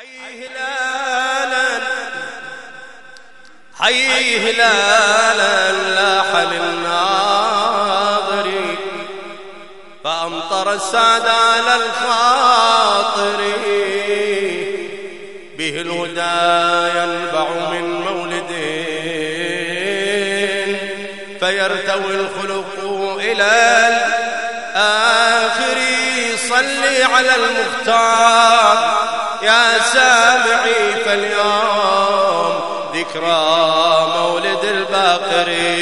حي هلالا حي هلالا لاح للناظر فأمطر السعد على الخاطر به الهدى ينبع من مولد. فيرتوي الخلق إلى الآخر صلي على المختار. يا فاليوم ذكرى مولد الباقرين